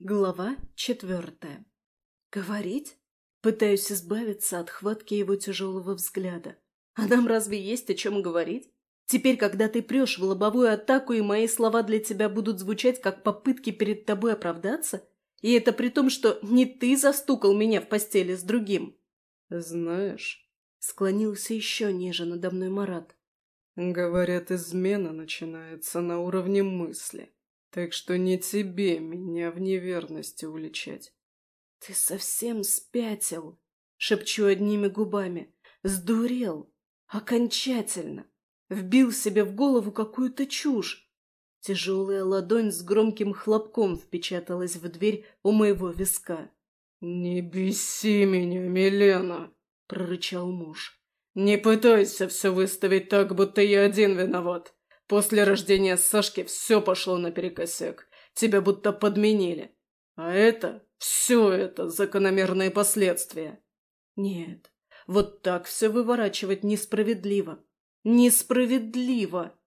Глава четвертая. Говорить? Пытаюсь избавиться от хватки его тяжелого взгляда. А нам разве есть о чем говорить? Теперь, когда ты прешь в лобовую атаку, и мои слова для тебя будут звучать как попытки перед тобой оправдаться? И это при том, что не ты застукал меня в постели с другим. Знаешь, склонился еще ниже надо мной Марат. Говорят, измена начинается на уровне мысли. Так что не тебе меня в неверности уличать. Ты совсем спятил, шепчу одними губами. Сдурел. Окончательно. Вбил себе в голову какую-то чушь. Тяжелая ладонь с громким хлопком впечаталась в дверь у моего виска. «Не беси меня, Милена!» — прорычал муж. «Не пытайся все выставить так, будто я один виноват. После рождения Сашки все пошло наперекосяк. Тебя будто подменили. А это, все это закономерные последствия. Нет, вот так все выворачивать несправедливо. Несправедливо!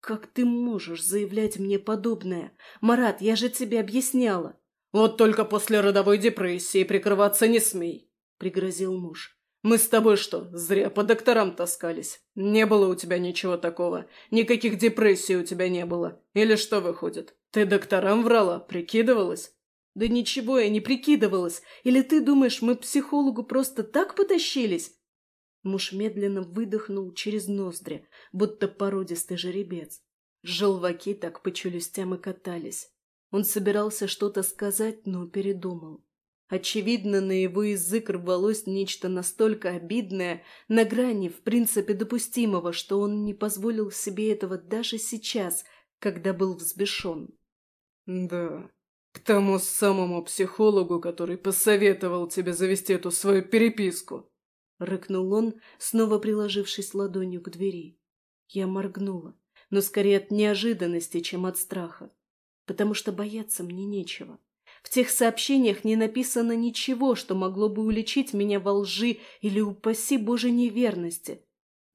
Как ты можешь заявлять мне подобное? Марат, я же тебе объясняла. Вот только после родовой депрессии прикрываться не смей, пригрозил муж. Мы с тобой что, зря по докторам таскались? Не было у тебя ничего такого. Никаких депрессий у тебя не было. Или что выходит? Ты докторам врала? Прикидывалась? Да ничего я не прикидывалась. Или ты думаешь, мы психологу просто так потащились? Муж медленно выдохнул через ноздри, будто породистый жеребец. Желваки так по челюстям и катались. Он собирался что-то сказать, но передумал. Очевидно, на его язык рвалось нечто настолько обидное, на грани, в принципе, допустимого, что он не позволил себе этого даже сейчас, когда был взбешен. «Да, к тому самому психологу, который посоветовал тебе завести эту свою переписку», — рыкнул он, снова приложившись ладонью к двери. Я моргнула, но скорее от неожиданности, чем от страха, потому что бояться мне нечего. В тех сообщениях не написано ничего, что могло бы уличить меня во лжи или, упаси Боже, неверности.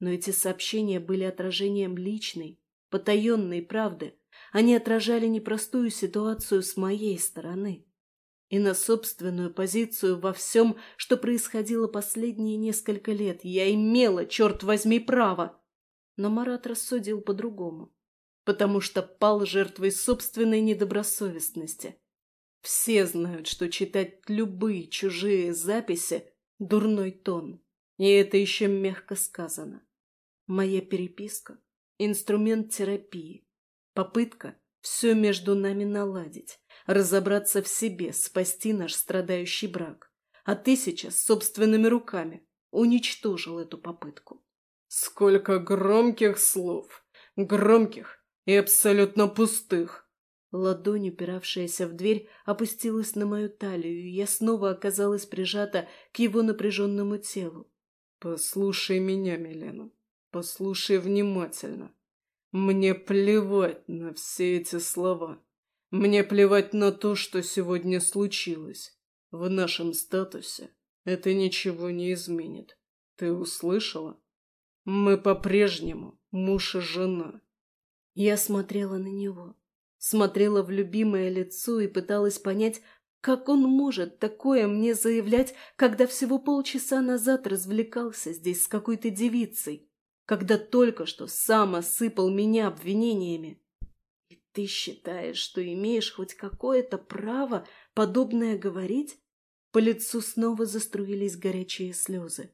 Но эти сообщения были отражением личной, потаенной правды. Они отражали непростую ситуацию с моей стороны. И на собственную позицию во всем, что происходило последние несколько лет, я имела, черт возьми, право. Но Марат рассудил по-другому, потому что пал жертвой собственной недобросовестности. Все знают, что читать любые чужие записи – дурной тон. И это еще мягко сказано. Моя переписка – инструмент терапии. Попытка все между нами наладить, разобраться в себе, спасти наш страдающий брак. А ты сейчас собственными руками уничтожил эту попытку. Сколько громких слов, громких и абсолютно пустых. Ладонь, упиравшаяся в дверь, опустилась на мою талию, и я снова оказалась прижата к его напряженному телу. «Послушай меня, Милена, послушай внимательно. Мне плевать на все эти слова. Мне плевать на то, что сегодня случилось. В нашем статусе это ничего не изменит. Ты услышала? Мы по-прежнему муж и жена». Я смотрела на него смотрела в любимое лицо и пыталась понять, как он может такое мне заявлять, когда всего полчаса назад развлекался здесь с какой-то девицей, когда только что сам осыпал меня обвинениями? И ты считаешь, что имеешь хоть какое-то право подобное говорить? По лицу снова заструились горячие слезы.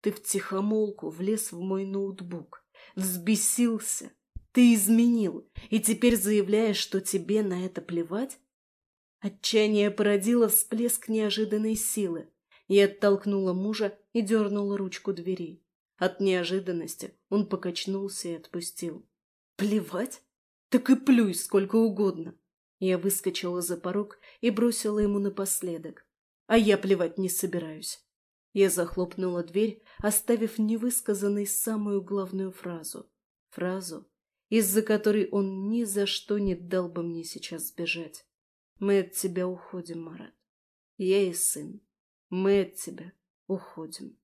Ты втихомолку влез в мой ноутбук, взбесился, ты изменил, и теперь заявляешь, что тебе на это плевать? Отчаяние породило всплеск неожиданной силы. Я оттолкнула мужа и дернула ручку двери. От неожиданности он покачнулся и отпустил. «Плевать? Так и плюй сколько угодно!» Я выскочила за порог и бросила ему напоследок. «А я плевать не собираюсь». Я захлопнула дверь, оставив невысказанной самую главную фразу. Фразу, из-за которой он ни за что не дал бы мне сейчас сбежать. Мы от тебя уходим, Марат. Я и сын. Мы от тебя уходим.